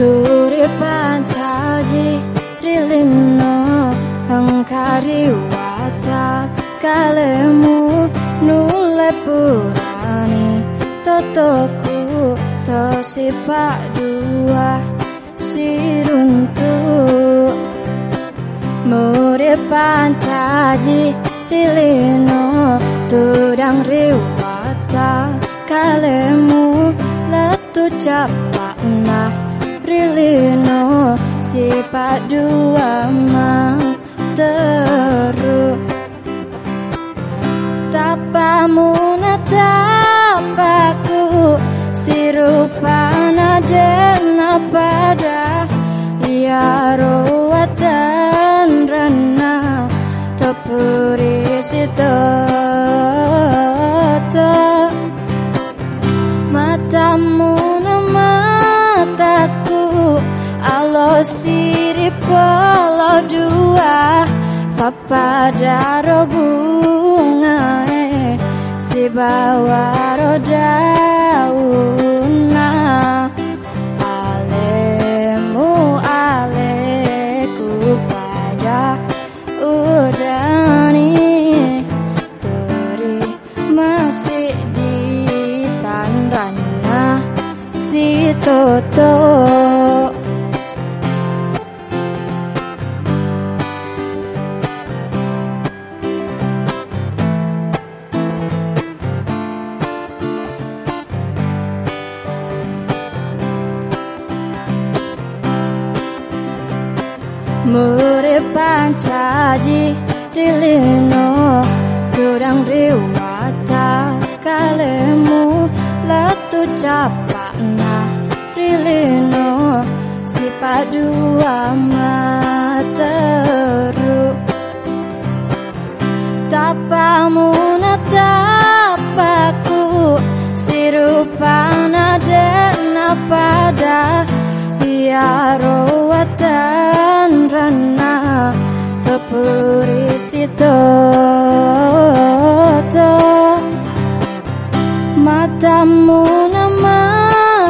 Turi pancaji rilino Engkari watak kalemu Nule purani Totoku Tosi pak dua Siruntuk Murid pancaji rilino Tudang riwata kalemu Letu capak nah Prilino sifat dua ma teruk. Tapamu natapaku Sirupana dan pada Ya ruwatan rana Tepuri situ siri polo dua Papa daro bunga Si bawa rodauna Alemu aleku pada udani Turi masih di tandrana si toto Murid pancaji rilino Kurang riwata kalemu Letu capakna rilino Sifat dua materu Tapamu natapaku Sirupana dan pada Biar rana purisito matamu nama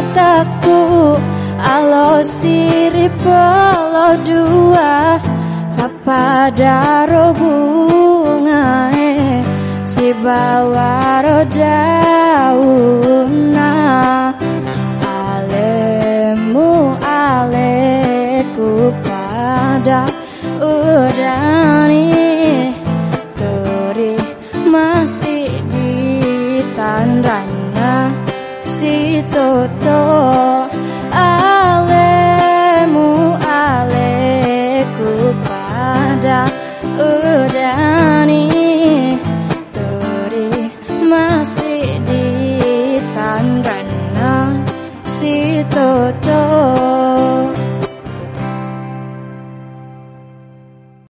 mataku alo siri polo dua. Kapada robungae si bawa rodauna alemu aleku pada berani Teri masih di tandanya si Toto. Alemu aleku pada udani Teri masih di tandanya si Toto.